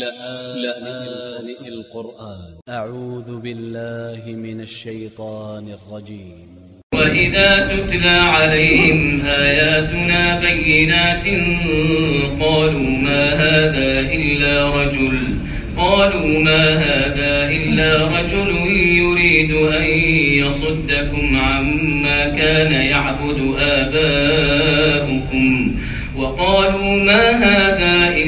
لآن القرآن. أ ع و ذ ب ا ل ل ه من ا ل ش ي ط ا ن ا ل ج ي م وإذا تتلى عليهم آياتنا بينات قالوا ما هذا إلا رجل قالوا ما هذا إلا رجل يريد أن يصدكم عما كان يعبد آباؤكم وقالوا ما هذا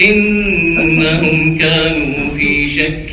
إنهم كانوا في شك